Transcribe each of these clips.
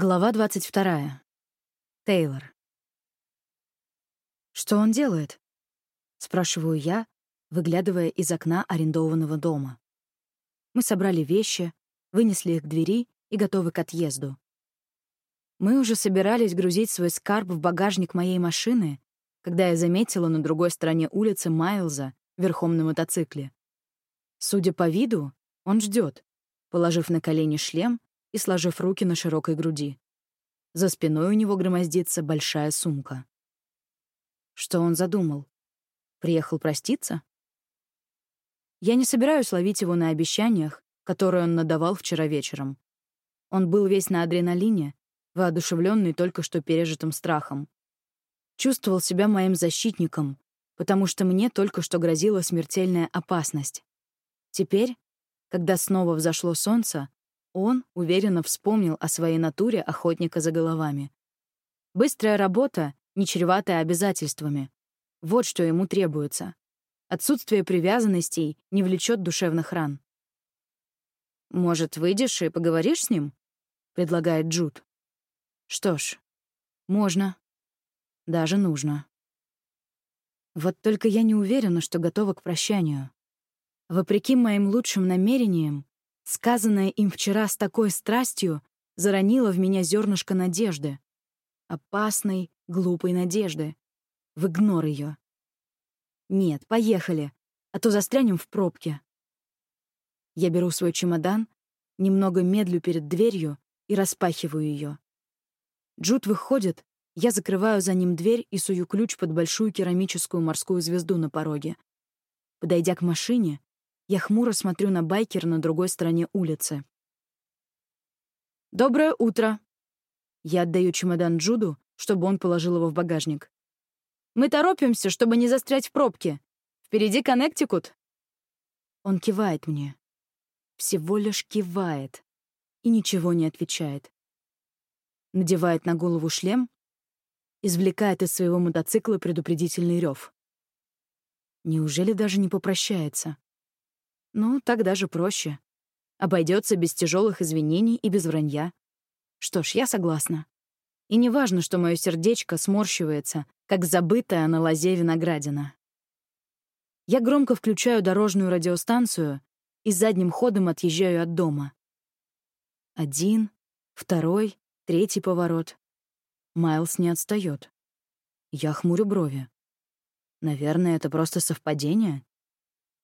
Глава 22. Тейлор. «Что он делает?» — спрашиваю я, выглядывая из окна арендованного дома. Мы собрали вещи, вынесли их к двери и готовы к отъезду. Мы уже собирались грузить свой скарб в багажник моей машины, когда я заметила на другой стороне улицы Майлза верхом на мотоцикле. Судя по виду, он ждет, положив на колени шлем и сложив руки на широкой груди. За спиной у него громоздится большая сумка. Что он задумал? Приехал проститься? Я не собираюсь ловить его на обещаниях, которые он надавал вчера вечером. Он был весь на адреналине, воодушевленный только что пережитым страхом. Чувствовал себя моим защитником, потому что мне только что грозила смертельная опасность. Теперь, когда снова взошло солнце, он уверенно вспомнил о своей натуре охотника за головами. Быстрая работа, не чреватая обязательствами. Вот что ему требуется. Отсутствие привязанностей не влечет душевных ран. «Может, выйдешь и поговоришь с ним?» — предлагает Джуд. «Что ж, можно. Даже нужно. Вот только я не уверена, что готова к прощанию. Вопреки моим лучшим намерениям, Сказанное им вчера с такой страстью заронило в меня зернышко надежды. Опасной, глупой надежды. В игнор ее. Нет, поехали, а то застрянем в пробке. Я беру свой чемодан, немного медлю перед дверью и распахиваю ее. Джуд выходит, я закрываю за ним дверь и сую ключ под большую керамическую морскую звезду на пороге. Подойдя к машине, я хмуро смотрю на байкер на другой стороне улицы. «Доброе утро!» Я отдаю чемодан Джуду, чтобы он положил его в багажник. «Мы торопимся, чтобы не застрять в пробке. Впереди Коннектикут!» Он кивает мне. Всего лишь кивает. И ничего не отвечает. Надевает на голову шлем, извлекает из своего мотоцикла предупредительный рев. Неужели даже не попрощается? Ну, так даже проще. Обойдется без тяжелых извинений и без вранья. Что ж, я согласна. И не важно, что мое сердечко сморщивается, как забытая на лозе виноградина. Я громко включаю дорожную радиостанцию и задним ходом отъезжаю от дома. Один, второй, третий поворот. Майлз не отстает. Я хмурю брови. Наверное, это просто совпадение.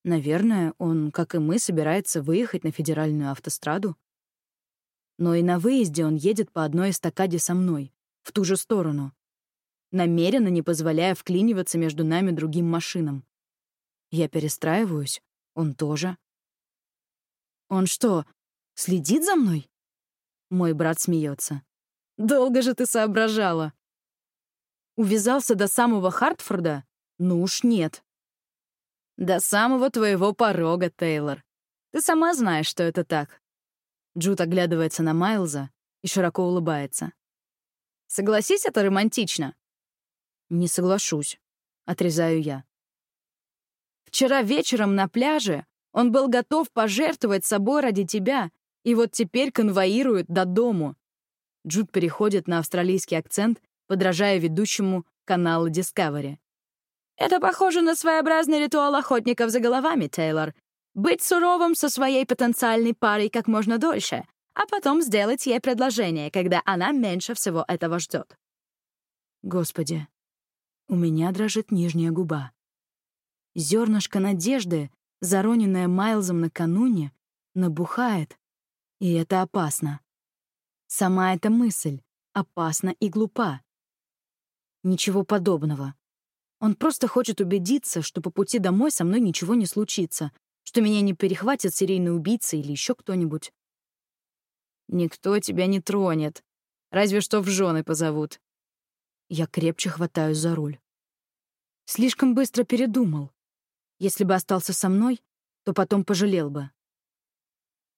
Наверное, он, как и мы, собирается выехать на федеральную автостраду. Но и на выезде он едет по одной эстакаде со мной, в ту же сторону, намеренно не позволяя вклиниваться между нами другим машинам. Я перестраиваюсь, он тоже. «Он что, следит за мной?» Мой брат смеется. «Долго же ты соображала!» Увязался до самого Хартфорда? Ну уж нет. До самого твоего порога, Тейлор. Ты сама знаешь, что это так. Джуд оглядывается на Майлза и широко улыбается. Согласись, это романтично. Не соглашусь, отрезаю я. Вчера вечером на пляже он был готов пожертвовать собой ради тебя, и вот теперь конвоирует до дому. Джуд переходит на австралийский акцент, подражая ведущему канала Discovery. Это похоже на своеобразный ритуал охотников за головами, Тейлор. Быть суровым со своей потенциальной парой как можно дольше, а потом сделать ей предложение, когда она меньше всего этого ждет. Господи, у меня дрожит нижняя губа. Зернышко надежды, зароненное Майлзом накануне, набухает, и это опасно. Сама эта мысль опасна и глупа. Ничего подобного. Он просто хочет убедиться, что по пути домой со мной ничего не случится, что меня не перехватит серийный убийца или еще кто-нибудь. Никто тебя не тронет. Разве что в жены позовут. Я крепче хватаюсь за руль. Слишком быстро передумал. Если бы остался со мной, то потом пожалел бы.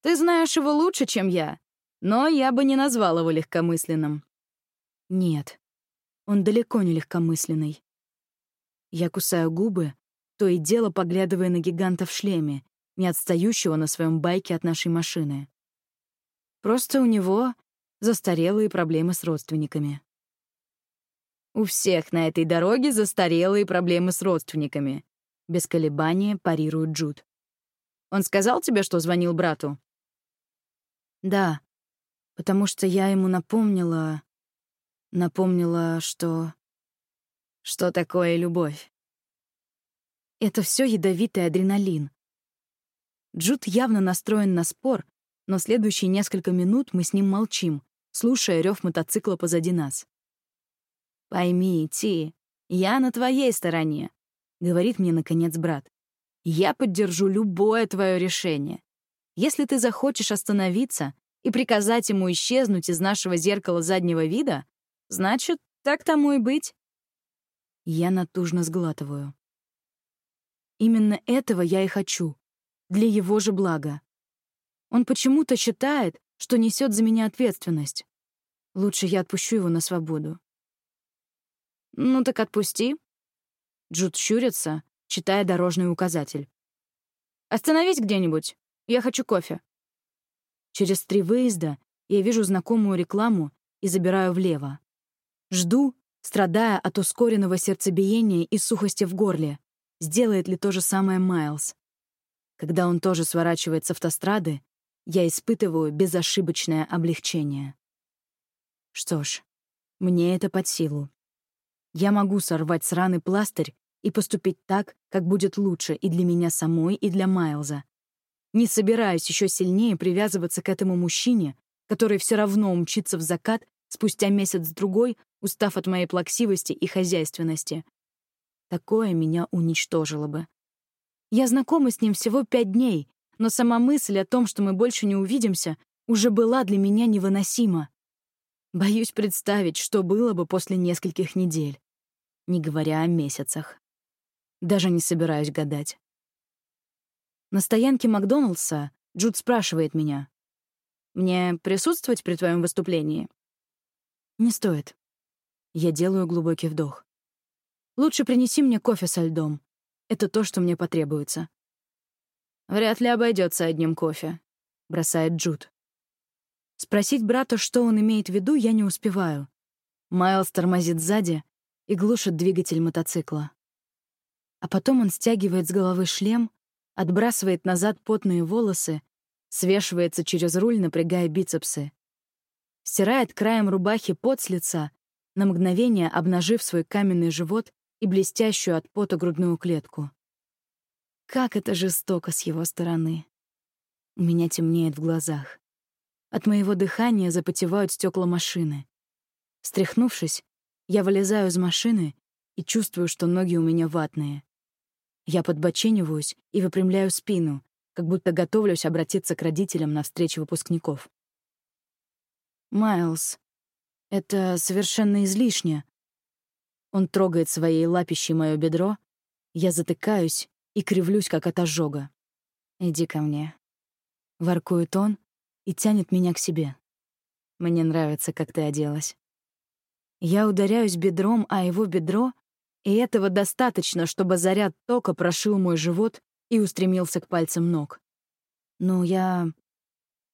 Ты знаешь его лучше, чем я, но я бы не назвал его легкомысленным. Нет, он далеко не легкомысленный. Я кусаю губы, то и дело поглядывая на гиганта в шлеме, не отстающего на своем байке от нашей машины. Просто у него застарелые проблемы с родственниками. У всех на этой дороге застарелые проблемы с родственниками. Без колебания парирует Джуд. Он сказал тебе, что звонил брату? Да, потому что я ему напомнила... Напомнила, что... Что такое любовь? Это все ядовитый адреналин. Джуд явно настроен на спор, но следующие несколько минут мы с ним молчим, слушая рев мотоцикла позади нас. «Пойми, Ти, я на твоей стороне», — говорит мне, наконец, брат. «Я поддержу любое твое решение. Если ты захочешь остановиться и приказать ему исчезнуть из нашего зеркала заднего вида, значит, так тому и быть». Я натужно сглатываю. Именно этого я и хочу. Для его же блага. Он почему-то считает, что несет за меня ответственность. Лучше я отпущу его на свободу. «Ну так отпусти». Джуд щурится, читая дорожный указатель. «Остановись где-нибудь. Я хочу кофе». Через три выезда я вижу знакомую рекламу и забираю влево. Жду, страдая от ускоренного сердцебиения и сухости в горле. Сделает ли то же самое Майлз? Когда он тоже сворачивает с автострады, я испытываю безошибочное облегчение. Что ж, мне это под силу. Я могу сорвать сраный пластырь и поступить так, как будет лучше и для меня самой, и для Майлза. Не собираюсь еще сильнее привязываться к этому мужчине, который все равно умчится в закат спустя месяц-другой, устав от моей плаксивости и хозяйственности. Такое меня уничтожило бы. Я знакома с ним всего пять дней, но сама мысль о том, что мы больше не увидимся, уже была для меня невыносима. Боюсь представить, что было бы после нескольких недель не говоря о месяцах. Даже не собираюсь гадать. На стоянке Макдоналдса Джуд спрашивает меня. «Мне присутствовать при твоем выступлении?» «Не стоит». Я делаю глубокий вдох. «Лучше принеси мне кофе со льдом. Это то, что мне потребуется». «Вряд ли обойдется одним кофе», — бросает Джуд. Спросить брата, что он имеет в виду, я не успеваю. Майлз тормозит сзади, и глушит двигатель мотоцикла. А потом он стягивает с головы шлем, отбрасывает назад потные волосы, свешивается через руль, напрягая бицепсы. Стирает краем рубахи пот с лица, на мгновение обнажив свой каменный живот и блестящую от пота грудную клетку. Как это жестоко с его стороны. У меня темнеет в глазах. От моего дыхания запотевают стекла машины. Стряхнувшись, я вылезаю из машины и чувствую, что ноги у меня ватные. Я подбочениваюсь и выпрямляю спину, как будто готовлюсь обратиться к родителям на встрече выпускников. «Майлз, это совершенно излишне». Он трогает своей лапищей мое бедро, я затыкаюсь и кривлюсь, как от ожога. «Иди ко мне». Воркует он и тянет меня к себе. «Мне нравится, как ты оделась». Я ударяюсь бедром о его бедро, и этого достаточно, чтобы заряд тока прошил мой живот и устремился к пальцам ног. Ну, я...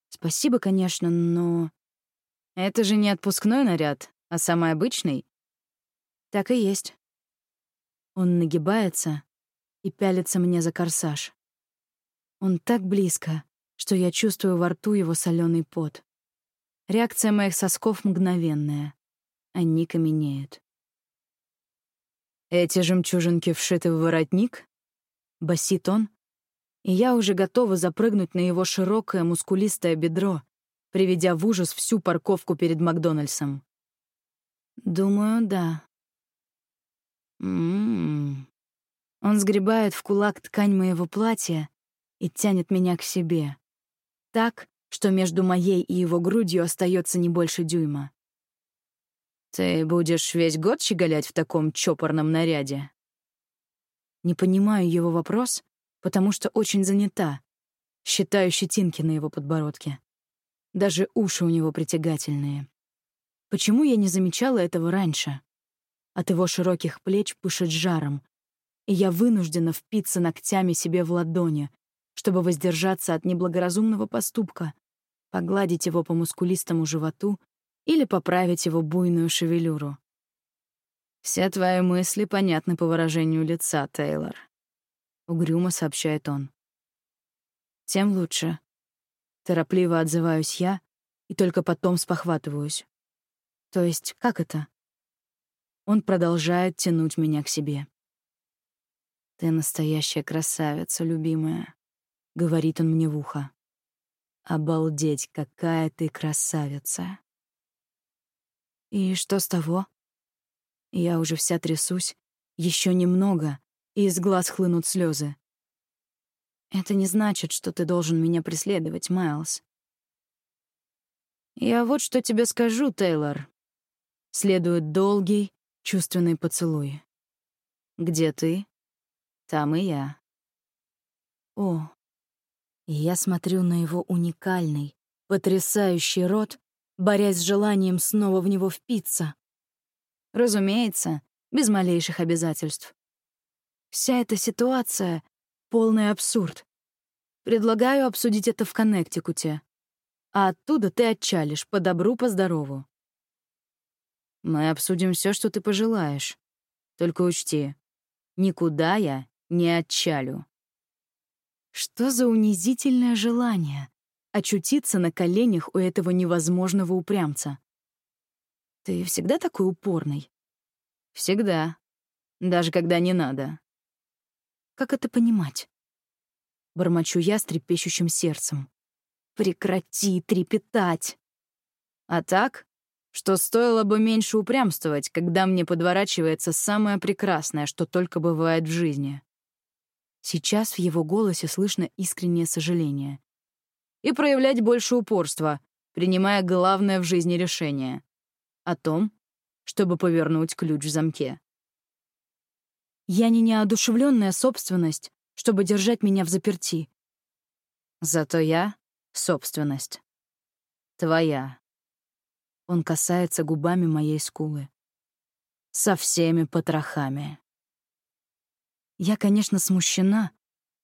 Спасибо, конечно, но... Это же не отпускной наряд, а самый обычный. Так и есть. Он нагибается и пялится мне за корсаж. Он так близко, что я чувствую во рту его соленый пот. Реакция моих сосков мгновенная они каменеют. «Эти жемчужинки вшиты в воротник?» — басит он, и я уже готова запрыгнуть на его широкое мускулистое бедро, приведя в ужас всю парковку перед Макдональдсом. «Думаю, да». М-м-м. Он сгребает в кулак ткань моего платья и тянет меня к себе. Так, что между моей и его грудью остается не больше дюйма. «Ты будешь весь год щеголять в таком чопорном наряде?» Не понимаю его вопрос, потому что очень занята. Считаю щетинки на его подбородке. Даже уши у него притягательные. Почему я не замечала этого раньше? От его широких плеч пышет жаром, и я вынуждена впиться ногтями себе в ладони, чтобы воздержаться от неблагоразумного поступка, погладить его по мускулистому животу или поправить его буйную шевелюру. «Все твои мысли понятны по выражению лица, Тейлор», — угрюмо сообщает он. «Тем лучше». Торопливо отзываюсь я и только потом спохватываюсь. То есть, как это? Он продолжает тянуть меня к себе. «Ты настоящая красавица, любимая», — говорит он мне в ухо. «Обалдеть, какая ты красавица!» И что с того? Я уже вся трясусь. Еще немного, и из глаз хлынут слезы. Это не значит, что ты должен меня преследовать, Майлз. Я вот что тебе скажу, Тейлор. Следует долгий, чувственный поцелуй. Где ты? Там и я. О, я смотрю на его уникальный, потрясающий рот, борясь с желанием снова в него впиться. Разумеется, без малейших обязательств. Вся эта ситуация — полный абсурд. Предлагаю обсудить это в Коннектикуте. А оттуда ты отчалишь, по добру, по здорову. Мы обсудим все, что ты пожелаешь. Только учти, никуда я не отчалю. Что за унизительное желание очутиться на коленях у этого невозможного упрямца? Ты всегда такой упорный? Всегда. Даже когда не надо. Как это понимать? Бормочу я с трепещущим сердцем. Прекрати трепетать. А так, что стоило бы меньше упрямствовать, когда мне подворачивается самое прекрасное, что только бывает в жизни. Сейчас в его голосе слышно искреннее сожаление. И проявлять больше упорства, принимая главное в жизни решение — о том, чтобы повернуть ключ в замке. Я не неодушевленная собственность, чтобы держать меня в заперти. Зато я — собственность. Твоя. Он касается губами моей скулы. Со всеми потрохами. Я, конечно, смущена,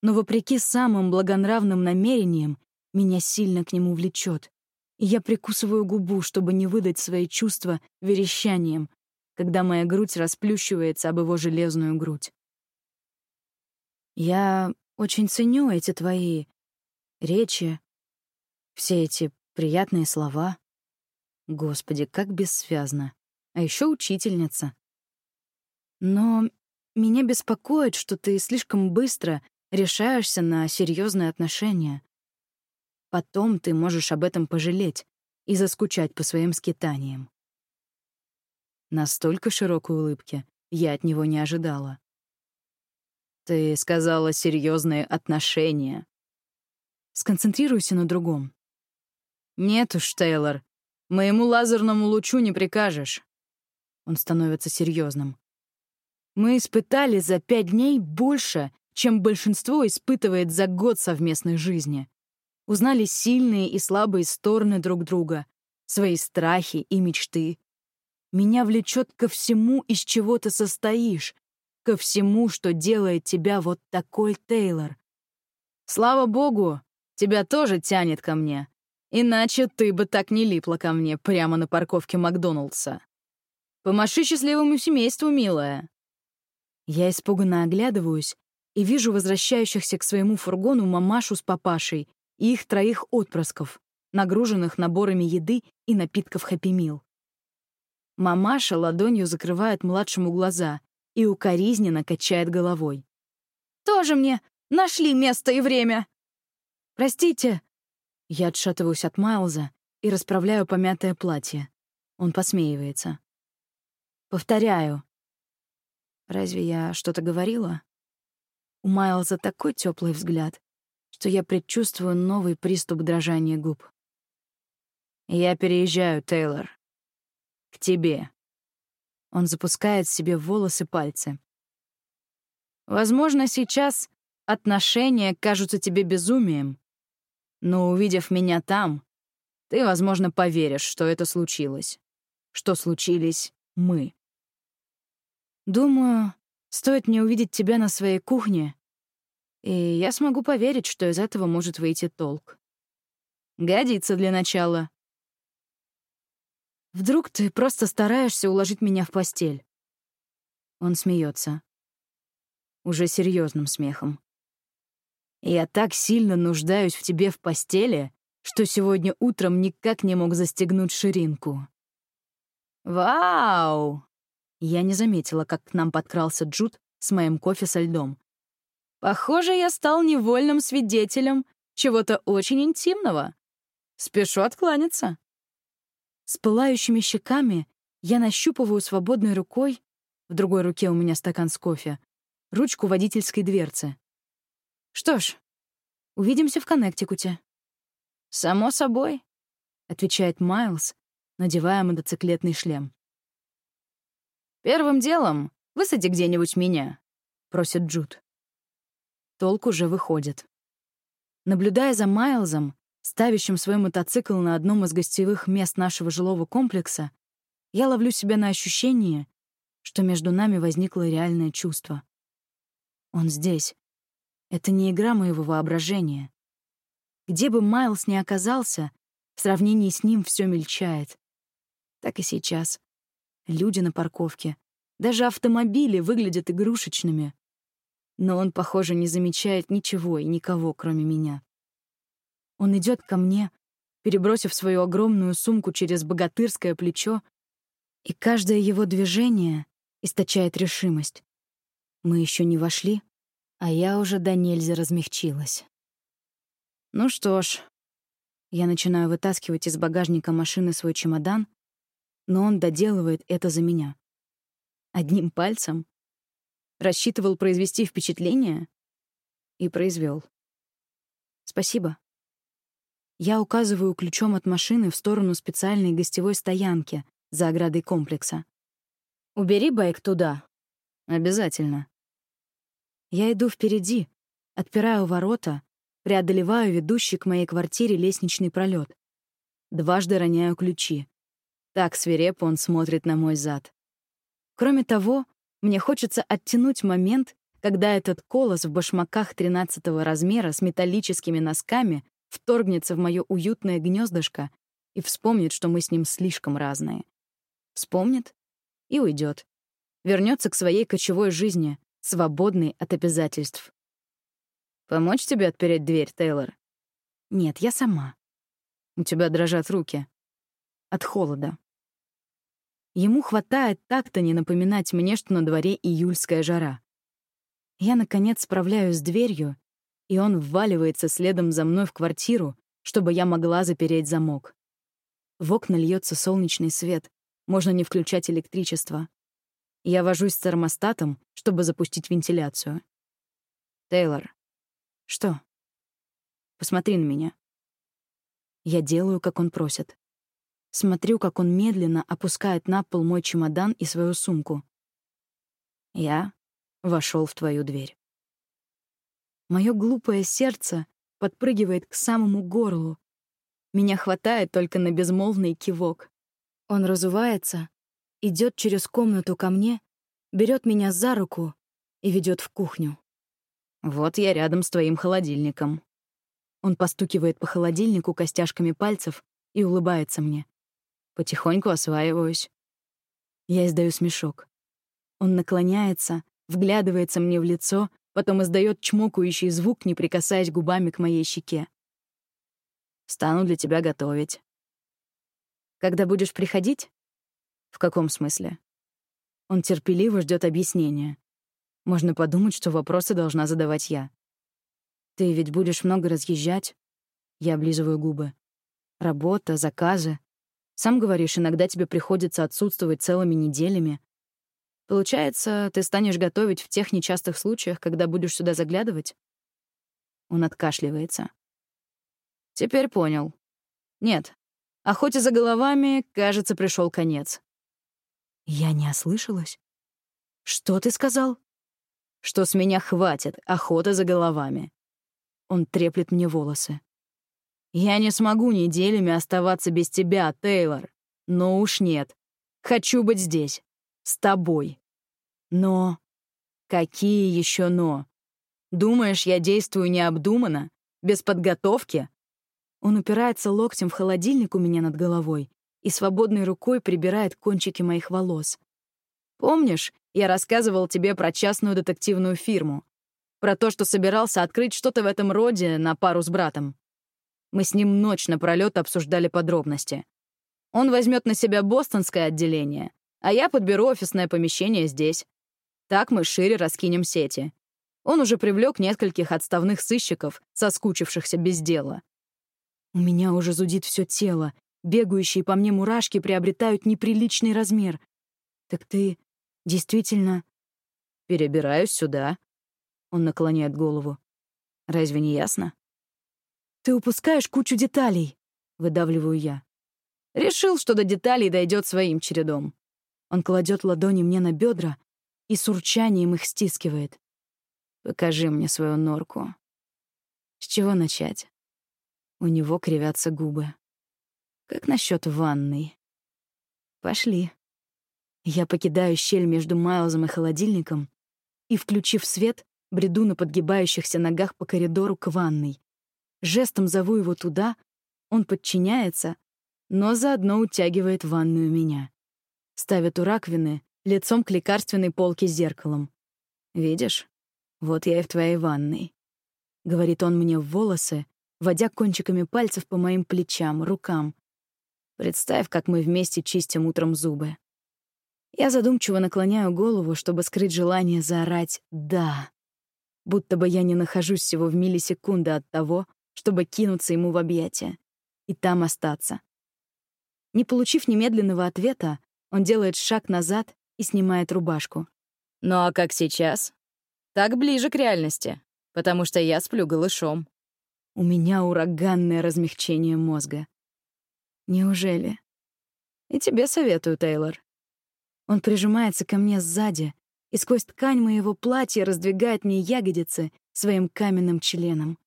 но вопреки самым благонравным намерениям меня сильно к нему влечет, и я прикусываю губу, чтобы не выдать свои чувства верещанием, когда моя грудь расплющивается об его железную грудь. Я очень ценю эти твои речи, все эти приятные слова. Господи, как бессвязно. А еще учительница. Но меня беспокоит, что ты слишком быстро решаешься на серьезные отношения. Потом ты можешь об этом пожалеть и заскучать по своим скитаниям. Настолько широкой улыбки я от него не ожидала. Ты сказала серьезные отношения. Сконцентрируйся на другом. Нет уж, Тейлор, Моему лазерному лучу не прикажешь. Он становится серьезным. Мы испытали за пять дней больше, чем большинство испытывает за год совместной жизни. Узнали сильные и слабые стороны друг друга, свои страхи и мечты. Меня влечет ко всему, из чего ты состоишь, ко всему, что делает тебя вот такой, Тейлор. Слава богу, тебя тоже тянет ко мне. Иначе ты бы так не липла ко мне прямо на парковке Макдоналдса. Помаши счастливому семейству, милая. Я испуганно оглядываюсь и вижу возвращающихся к своему фургону мамашу с папашей и их троих отпрысков, нагруженных наборами еды и напитков Хэппи Мил. Мамаша ладонью закрывает младшему глаза и укоризненно качает головой. «Тоже мне нашли место и время!» «Простите», я отшатываюсь от Майлза и расправляю помятое платье. Он посмеивается. Повторяю. Разве я что-то говорила? У Майлза такой теплый взгляд, что я предчувствую новый приступ дрожания губ. «Я переезжаю, Тейлор. К тебе». Он запускает себе в волосы пальцы. «Возможно, сейчас отношения кажутся тебе безумием, но увидев меня там, ты, возможно, поверишь, что это случилось. Что случились мы. Думаю, стоит мне увидеть тебя на своей кухне, и я смогу поверить, что из этого может выйти толк. Годится для начала. Вдруг ты просто стараешься уложить меня в постель?» Он смеется. Уже серьезным смехом. «Я так сильно нуждаюсь в тебе в постели, что сегодня утром никак не мог застегнуть ширинку». «Вау!» Я не заметила, как к нам подкрался Джуд с моим кофе со льдом. «Похоже, я стал невольным свидетелем чего-то очень интимного. Спешу откланяться». С пылающими щеками я нащупываю свободной рукой, в другой руке у меня стакан с кофе, ручку водительской дверцы. «Что ж, увидимся в Коннектикуте». «Само собой», — отвечает Майлз, надевая мотоциклетный шлем. «Первым делом высади где-нибудь меня», — просит Джуд. Толк уже выходит. Наблюдая за Майлзом, ставящим свой мотоцикл на одном из гостевых мест нашего жилого комплекса, я ловлю себя на ощущение, что между нами возникло реальное чувство. Он здесь. Это не игра моего воображения. Где бы Майлз ни оказался, в сравнении с ним все мельчает. Так и сейчас. Люди на парковке, даже автомобили выглядят игрушечными. Но он, похоже, не замечает ничего и никого, кроме меня. Он идет ко мне, перебросив свою огромную сумку через богатырское плечо, и каждое его движение источает решимость. Мы еще не вошли, а я уже до нельзя размягчилась. Ну что ж, я начинаю вытаскивать из багажника машины свой чемодан, но он доделывает это за меня. Одним пальцем. Рассчитывал произвести впечатление и произвел. Спасибо. Я указываю ключом от машины в сторону специальной гостевой стоянки за оградой комплекса. «Убери байк туда». «Обязательно». Я иду впереди, отпираю ворота, преодолеваю ведущий к моей квартире лестничный пролет. Дважды роняю ключи. Так свирепо он смотрит на мой зад. Кроме того, мне хочется оттянуть момент, когда этот колос в башмаках тринадцатого размера с металлическими носками вторгнется в мое уютное гнездышко и вспомнит, что мы с ним слишком разные. Вспомнит и уйдет. Вернется к своей кочевой жизни, свободной от обязательств. «Помочь тебе отпереть дверь, Тейлор?» «Нет, я сама». «У тебя дрожат руки». «От холода». Ему хватает так-то не напоминать мне, что на дворе июльская жара. Я, наконец, справляюсь с дверью и он вваливается следом за мной в квартиру, чтобы я могла запереть замок. В окна льется солнечный свет, можно не включать электричество. Я вожусь с термостатом, чтобы запустить вентиляцию. «Тейлор». «Что?» «Посмотри на меня». Я делаю, как он просит. Смотрю, как он медленно опускает на пол мой чемодан и свою сумку. Я вошел в твою дверь. Мое глупое сердце подпрыгивает к самому горлу. Меня хватает только на безмолвный кивок. Он разувается, идет через комнату ко мне, берет меня за руку и ведет в кухню. «Вот я рядом с твоим холодильником». Он постукивает по холодильнику костяшками пальцев и улыбается мне. Потихоньку осваиваюсь. Я издаю смешок. Он наклоняется, вглядывается мне в лицо потом издает чмокающий звук, не прикасаясь губами к моей щеке. «Стану для тебя готовить». «Когда будешь приходить?» «В каком смысле?» Он терпеливо ждет объяснения. Можно подумать, что вопросы должна задавать я. «Ты ведь будешь много разъезжать?» Я облизываю губы. «Работа, заказы. Сам говоришь, иногда тебе приходится отсутствовать целыми неделями. Получается, ты станешь готовить в тех нечастых случаях, когда будешь сюда заглядывать? Он откашливается. Теперь понял. Нет. Охоте за головами, кажется, пришел конец. Я не ослышалась. Что ты сказал? Что с меня хватит охота за головами. Он треплет мне волосы. Я не смогу неделями оставаться без тебя, Тейлор. Но уж нет. Хочу быть здесь. С тобой. Но... Какие еще «но»? Думаешь, я действую необдуманно? Без подготовки? Он упирается локтем в холодильник у меня над головой и свободной рукой прибирает кончики моих волос. «Помнишь, я рассказывал тебе про частную детективную фирму? Про то, что собирался открыть что-то в этом роде на пару с братом? Мы с ним ночь напролёт обсуждали подробности. Он возьмет на себя бостонское отделение, а я подберу офисное помещение здесь. Так мы шире раскинем сети. Он уже привлек нескольких отставных сыщиков, соскучившихся без дела. У меня уже зудит все тело. Бегающие по мне мурашки приобретают неприличный размер. Так ты действительно... Перебираюсь сюда. Он наклоняет голову. Разве не ясно? Ты упускаешь кучу деталей, выдавливаю я. Решил, что до деталей дойдет своим чередом. Он кладет ладони мне на бедра и с урчанием их стискивает. Покажи мне свою норку. С чего начать? У него кривятся губы. Как насчет ванной? Пошли. Я покидаю щель между Майлзом и холодильником и, включив свет, бреду на подгибающихся ногах по коридору к ванной. Жестом зову его туда, он подчиняется, но заодно утягивает в ванную меня. Ставит у раковины, лицом к лекарственной полке с зеркалом. «Видишь? Вот я и в твоей ванной», — говорит он мне в волосы, водя кончиками пальцев по моим плечам, рукам. Представь, как мы вместе чистим утром зубы. Я задумчиво наклоняю голову, чтобы скрыть желание заорать «да». Будто бы я не нахожусь всего в миллисекунды от того, чтобы кинуться ему в объятия и там остаться. Не получив немедленного ответа, он делает шаг назад и снимает рубашку. «Ну а как сейчас?» «Так ближе к реальности, потому что я сплю голышом». У меня ураганное размягчение мозга. Неужели? И тебе советую, Тейлор. Он прижимается ко мне сзади и сквозь ткань моего платья раздвигает мне ягодицы своим каменным членом.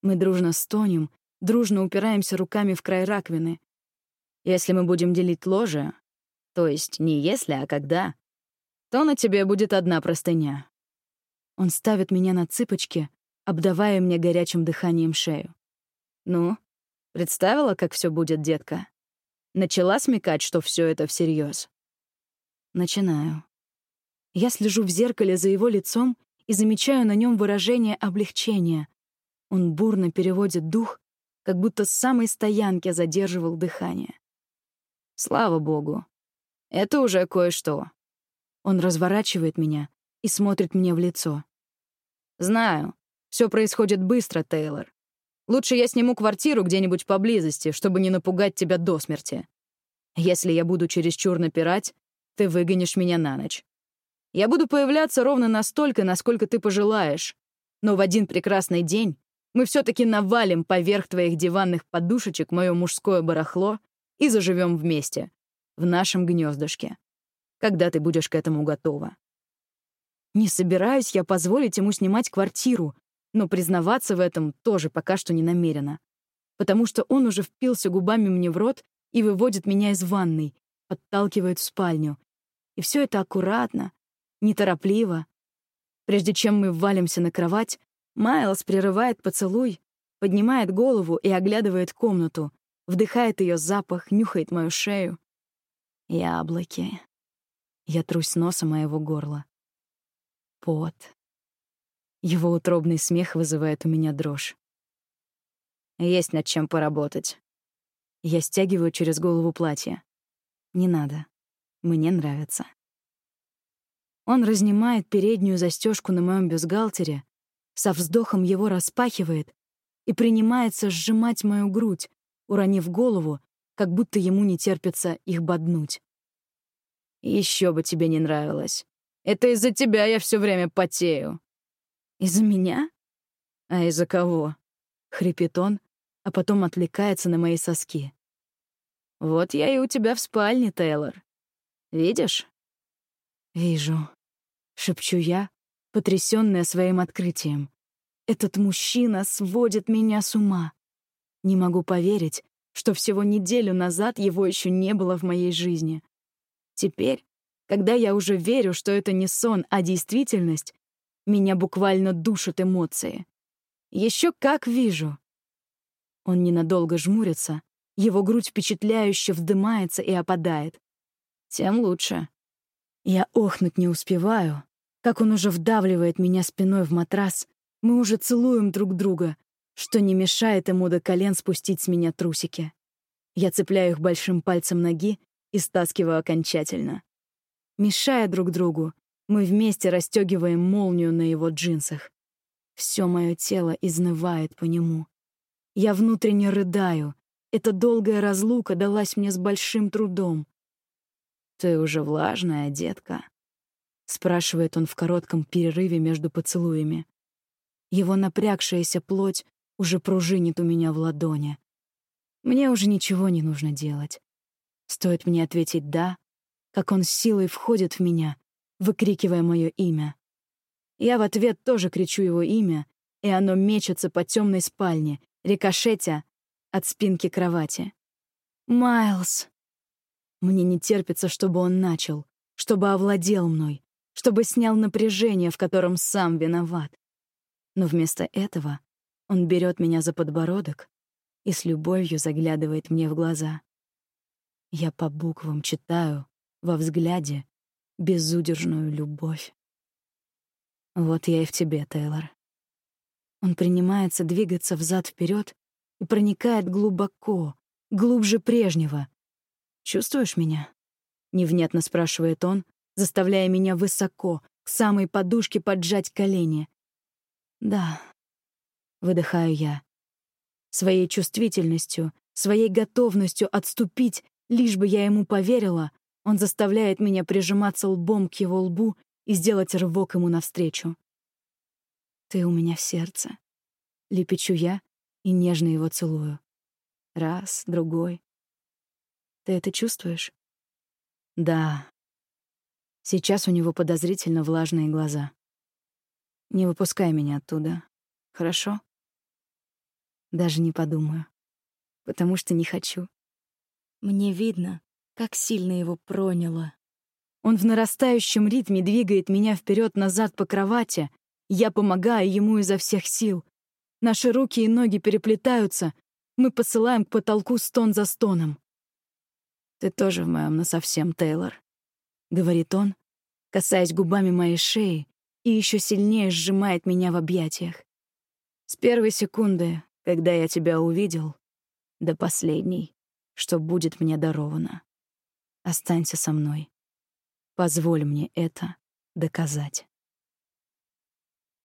Мы дружно стонем, дружно упираемся руками в край раковины. Если мы будем делить ложе, то есть не если, а когда, то на тебе будет одна простыня. Он ставит меня на цыпочки, обдавая мне горячим дыханием шею. «Ну, представила, как все будет, детка? Начала смекать, что все это всерьез. Начинаю. Я слежу в зеркале за его лицом и замечаю на нем выражение облегчения. Он бурно переводит дух, как будто с самой стоянки задерживал дыхание. Слава богу. Это уже кое-что. Он разворачивает меня и смотрит мне в лицо. Знаю, все происходит быстро, Тейлор. Лучше я сниму квартиру где-нибудь поблизости, чтобы не напугать тебя до смерти. Если я буду чересчур напирать, ты выгонишь меня на ночь. Я буду появляться ровно настолько, насколько ты пожелаешь. Но в один прекрасный день мы все таки навалим поверх твоих диванных подушечек мое мужское барахло и заживем вместе, в нашем гнездышке, когда ты будешь к этому готова. Не собираюсь я позволить ему снимать квартиру, но признаваться в этом тоже пока что не намерена, потому что он уже впился губами мне в рот и выводит меня из ванной, подталкивает в спальню. И все это аккуратно, неторопливо. Прежде чем мы валимся на кровать, Майлз прерывает поцелуй, поднимает голову и оглядывает комнату, вдыхает ее запах, нюхает мою шею. Яблоки. Я трусь носа моего горла. Пот. Его утробный смех вызывает у меня дрожь. Есть над чем поработать. Я стягиваю через голову платье. Не надо. Мне нравится. Он разнимает переднюю застежку на моем бюстгальтере, со вздохом его распахивает и принимается сжимать мою грудь, уронив голову, как будто ему не терпится их боднуть. Еще бы тебе не нравилось. Это из-за тебя я все время потею. «Из-за меня? А из-за кого?» — хрипит он, а потом отвлекается на мои соски. «Вот я и у тебя в спальне, Тейлор. Видишь?» «Вижу», — шепчу я, потрясённая своим открытием. «Этот мужчина сводит меня с ума. Не могу поверить, что всего неделю назад его еще не было в моей жизни. Теперь, когда я уже верю, что это не сон, а действительность, меня буквально душат эмоции. Еще как вижу. Он ненадолго жмурится, его грудь впечатляюще вздымается и опадает. Тем лучше. Я охнуть не успеваю, как он уже вдавливает меня спиной в матрас. Мы уже целуем друг друга, что не мешает ему до колен спустить с меня трусики. Я цепляю их большим пальцем ноги и стаскиваю окончательно. Мешая друг другу, мы вместе расстегиваем молнию на его джинсах. Все мое тело изнывает по нему. Я внутренне рыдаю. Эта долгая разлука далась мне с большим трудом. «Ты уже влажная, детка?» — спрашивает он в коротком перерыве между поцелуями. Его напрягшаяся плоть уже пружинит у меня в ладони. Мне уже ничего не нужно делать. Стоит мне ответить «да», как он с силой входит в меня, выкрикивая мое имя. Я в ответ тоже кричу его имя, и оно мечется по темной спальне, рикошетя от спинки кровати. «Майлз!» Мне не терпится, чтобы он начал, чтобы овладел мной, чтобы снял напряжение, в котором сам виноват. Но вместо этого он берет меня за подбородок и с любовью заглядывает мне в глаза. Я по буквам читаю во взгляде безудержную любовь. Вот я и в тебе, Тейлор. Он принимается двигаться взад вперед и проникает глубоко, глубже прежнего. Чувствуешь меня? Невнятно спрашивает он, заставляя меня высоко, к самой подушке поджать колени. Да. Выдыхаю я. Своей чувствительностью, своей готовностью отступить, лишь бы я ему поверила, он заставляет меня прижиматься лбом к его лбу и сделать рывок ему навстречу. «Ты у меня в сердце», — лепечу я и нежно его целую. Раз, другой. «Ты это чувствуешь?» «Да». Сейчас у него подозрительно влажные глаза. «Не выпускай меня оттуда, хорошо?» Даже не подумаю. Потому что не хочу. Мне видно, как сильно его проняло. Он в нарастающем ритме двигает меня вперед назад по кровати. Я помогаю ему изо всех сил. Наши руки и ноги переплетаются. Мы посылаем к потолку стон за стоном. «Ты тоже в моем насовсем, Тейлор», — говорит он, касаясь губами моей шеи и еще сильнее сжимает меня в объятиях. С первой секунды, когда я тебя увидел, до последней, что будет мне даровано. Останься со мной. Позволь мне это доказать.